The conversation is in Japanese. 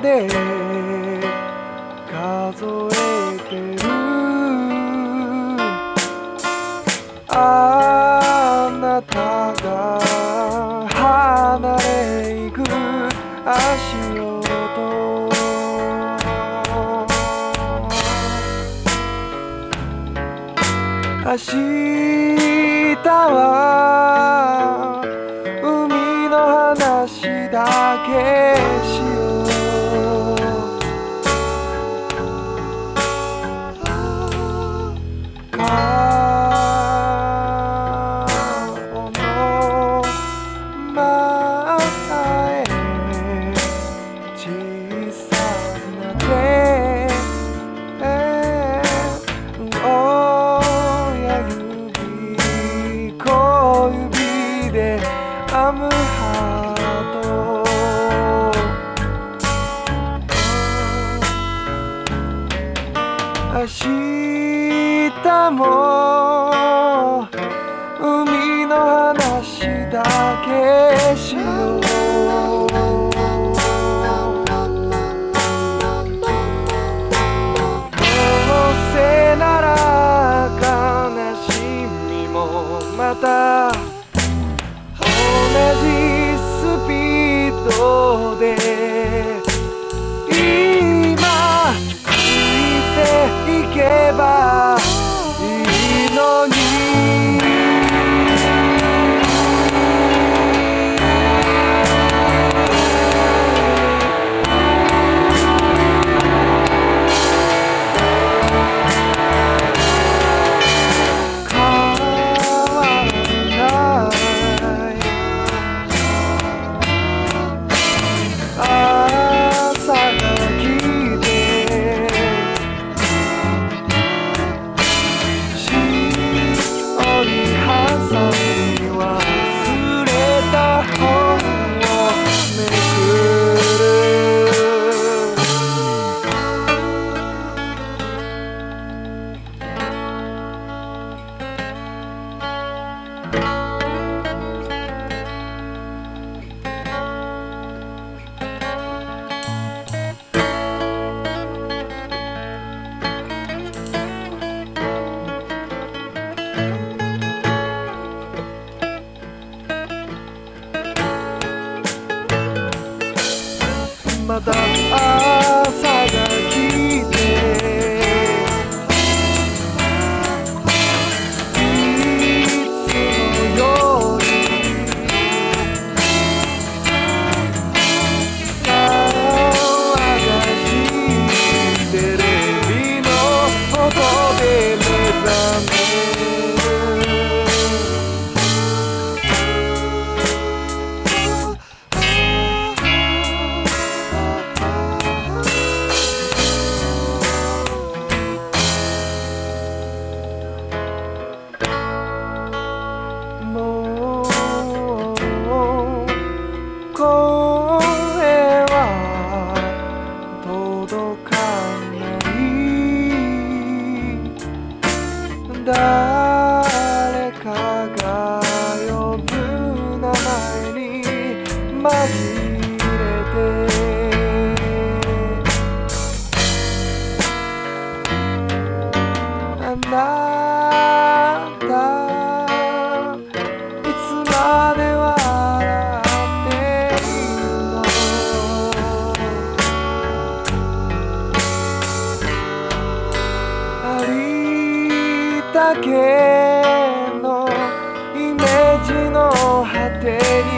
で数えてる。あなたが離れ行く足音。明日は海の話だけ。明日も海の話だけしよう。どうせなら悲しみもまた同じスピードで lleva. madame. Ah, ça だけのイメージの果てに